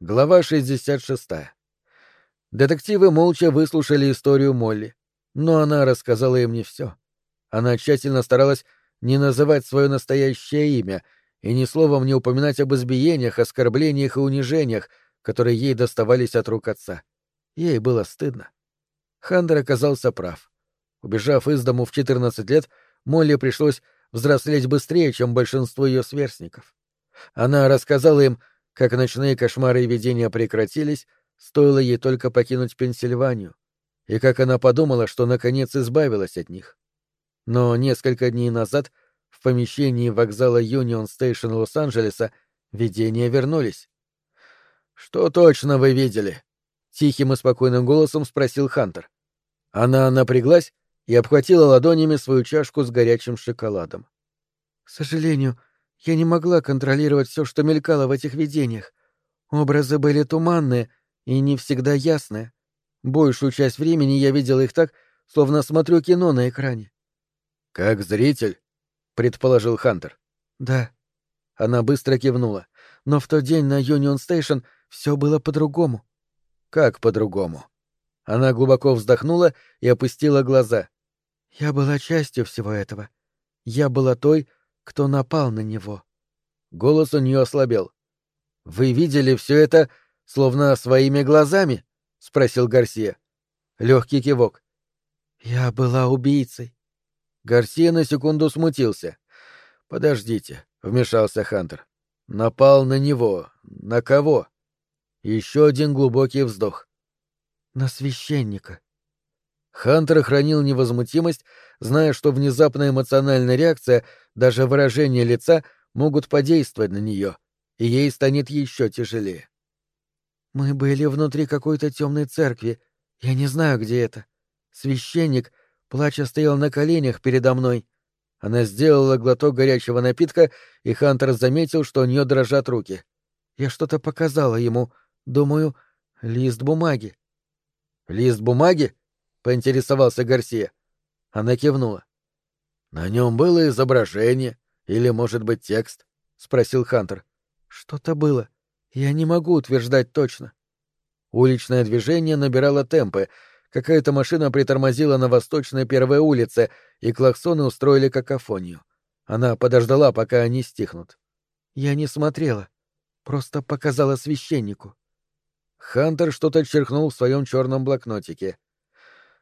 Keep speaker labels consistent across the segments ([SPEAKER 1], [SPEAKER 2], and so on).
[SPEAKER 1] Глава 66. Детективы молча выслушали историю Молли, но она рассказала им не все. Она тщательно старалась не называть свое настоящее имя и ни словом не упоминать об избиениях, оскорблениях и унижениях, которые ей доставались от рук отца. Ей было стыдно. Хандер оказался прав. Убежав из дому в 14 лет, Молли пришлось взрослеть быстрее, чем большинство ее сверстников. Она рассказала им, как ночные кошмары и видения прекратились, стоило ей только покинуть Пенсильванию, и как она подумала, что наконец избавилась от них. Но несколько дней назад в помещении вокзала Юнион Стейшн Лос-Анджелеса видения вернулись. «Что точно вы видели?» — тихим и спокойным голосом спросил Хантер. Она напряглась и обхватила ладонями свою чашку с горячим шоколадом.
[SPEAKER 2] «К сожалению, я не могла контролировать все, что мелькало в этих видениях. Образы были туманные и не всегда ясные. Большую часть времени я видела их так, словно смотрю кино на экране.
[SPEAKER 1] «Как зритель?» — предположил Хантер.
[SPEAKER 2] «Да». Она быстро кивнула. Но в тот день на Юнион Стейшн все было по-другому.
[SPEAKER 1] «Как по-другому?» Она глубоко вздохнула и опустила глаза.
[SPEAKER 2] «Я была частью всего этого. Я была той, кто напал на него.
[SPEAKER 1] Голос у нее ослабел. Вы видели все это словно своими глазами? спросил Гарсия. Легкий кивок.
[SPEAKER 2] Я была убийцей.
[SPEAKER 1] Гарсия на секунду смутился. Подождите, вмешался Хантер. Напал на него. На кого? Еще один глубокий вздох.
[SPEAKER 2] На священника.
[SPEAKER 1] Хантер хранил невозмутимость, зная, что внезапная эмоциональная реакция, даже выражение лица могут подействовать на нее, и ей станет еще тяжелее.
[SPEAKER 2] Мы были внутри какой-то темной церкви. Я не знаю, где это. Священник, плача, стоял на коленях передо мной. Она сделала глоток горячего напитка, и Хантер заметил, что у нее дрожат руки. Я что-то показала ему, думаю, лист бумаги.
[SPEAKER 1] Лист бумаги? Поинтересовался Гарсия. Она кивнула. На нем было изображение или, может быть, текст? спросил Хантер.
[SPEAKER 2] Что-то было. Я не могу утверждать точно.
[SPEAKER 1] Уличное движение набирало темпы. Какая-то машина притормозила на восточной первой улице, и клаксоны устроили какофонию. Она подождала, пока они стихнут.
[SPEAKER 2] Я не смотрела. Просто показала священнику.
[SPEAKER 1] Хантер что-то черкнул в своем черном блокнотике.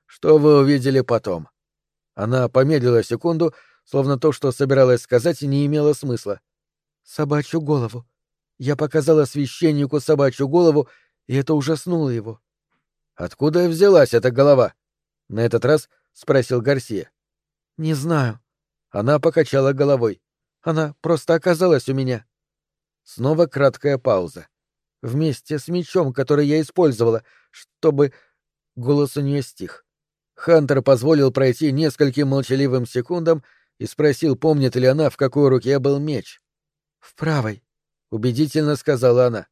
[SPEAKER 1] Что вы увидели потом? Она помедлила секунду, словно то, что собиралась сказать, не имело смысла.
[SPEAKER 2] Собачью голову. Я показала священнику собачью голову, и это ужаснуло его.
[SPEAKER 1] Откуда взялась эта голова? На этот раз спросил Гарсия.
[SPEAKER 2] Не знаю.
[SPEAKER 1] Она покачала головой.
[SPEAKER 2] Она просто оказалась у меня.
[SPEAKER 1] Снова краткая пауза. Вместе с мечом, который я использовала, чтобы... Голос у нее стих. Хантер позволил пройти нескольким молчаливым секундам и спросил, помнит ли она, в какой руке был меч.
[SPEAKER 2] «В правой», —
[SPEAKER 1] убедительно сказала она.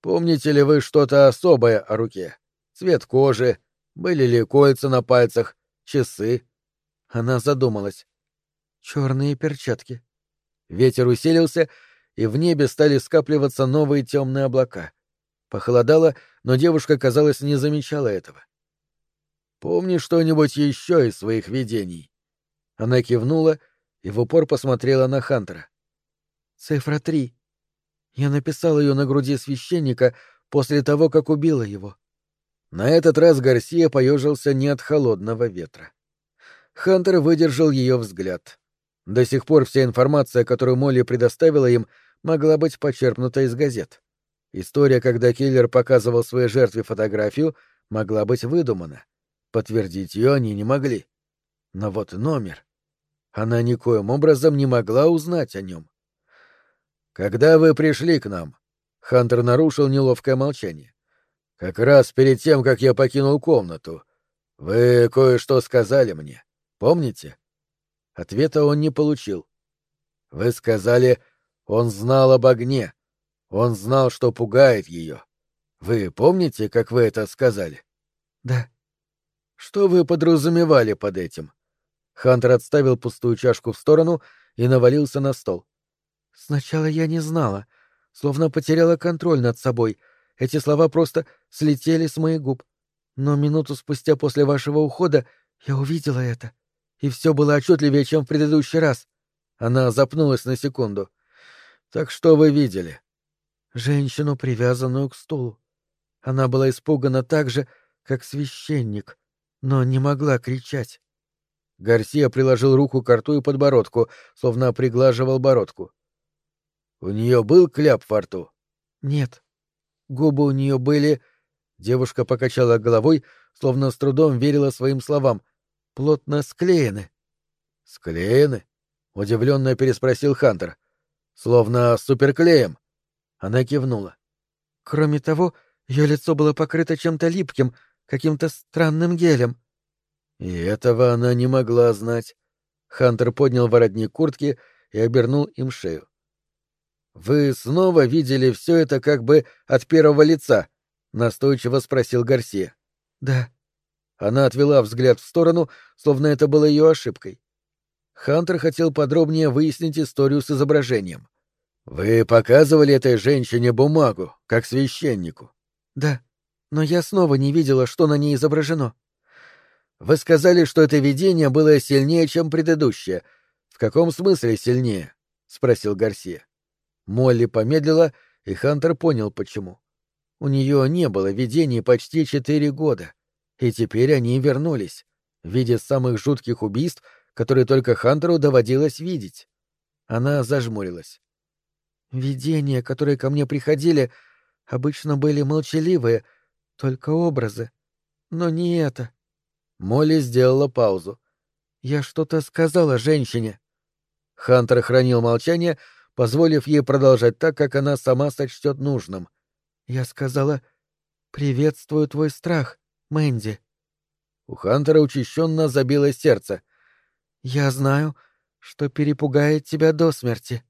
[SPEAKER 1] «Помните ли вы что-то особое о руке? Цвет кожи? Были ли кольца на пальцах? Часы?» Она задумалась.
[SPEAKER 2] «Черные перчатки».
[SPEAKER 1] Ветер усилился, и в небе стали скапливаться новые темные облака. Похолодало, но девушка, казалось, не замечала этого. Помни что-нибудь еще из своих видений?» Она кивнула и в упор посмотрела на Хантера.
[SPEAKER 2] «Цифра три. Я написал ее на груди священника после того, как убила его».
[SPEAKER 1] На этот раз Гарсия поежился не от холодного ветра. Хантер выдержал ее взгляд. До сих пор вся информация, которую Молли предоставила им, могла быть почерпнута из газет. История, когда киллер показывал своей жертве фотографию, могла быть выдумана. Подтвердить ее они не могли. Но вот номер. Она никоим образом не могла узнать о нем. «Когда вы пришли к нам?» Хантер нарушил неловкое молчание. «Как раз перед тем, как я покинул комнату. Вы кое-что сказали мне. Помните?» Ответа он не получил. «Вы сказали, он знал об огне. Он знал, что пугает ее. Вы помните, как вы это сказали?»
[SPEAKER 2] «Да».
[SPEAKER 1] Что вы подразумевали под этим? Хантер отставил пустую чашку в сторону и навалился на стол.
[SPEAKER 2] Сначала я не знала, словно потеряла контроль над собой, эти слова просто слетели с моих губ. Но минуту спустя после вашего ухода я увидела это. И все было отчетливее, чем в предыдущий раз. Она запнулась на секунду. Так что вы видели? Женщину, привязанную к стулу. Она была испугана так же, как священник, но не могла кричать. Гарсия приложил руку к рту и подбородку, словно приглаживал бородку. «У нее был кляп во рту?» «Нет. Губы у нее были...» Девушка покачала головой, словно с трудом верила своим словам. «Плотно склеены». «Склеены?» — удивленно переспросил Хантер. «Словно суперклеем». Она кивнула. «Кроме того, ее лицо было покрыто чем-то липким, каким-то странным гелем. И этого она не могла знать. Хантер поднял воротник куртки и обернул им шею. «Вы снова видели все это как бы от первого лица?» — настойчиво спросил Гарсия. «Да». Она отвела взгляд в сторону, словно это было ее ошибкой. Хантер хотел подробнее выяснить историю с изображением. «Вы показывали этой женщине бумагу, как священнику?» «Да, но я снова не видела, что на ней изображено». «Вы сказали, что это видение было сильнее, чем предыдущее. В каком смысле сильнее?» — спросил Гарсия. Молли помедлила, и Хантер понял, почему. У нее не было видений почти четыре года, и теперь они вернулись, в виде самых жутких убийств, которые только Хантеру доводилось видеть. Она зажмурилась. «Видения, которые ко мне приходили, обычно были молчаливые, только образы. Но не это. Молли сделала паузу. Я что-то сказала женщине. Хантер хранил молчание, позволив ей продолжать так, как она сама сочтет нужным. Я сказала «Приветствую твой страх, Мэнди». У Хантера учащенно забилось сердце. «Я знаю, что перепугает тебя до смерти».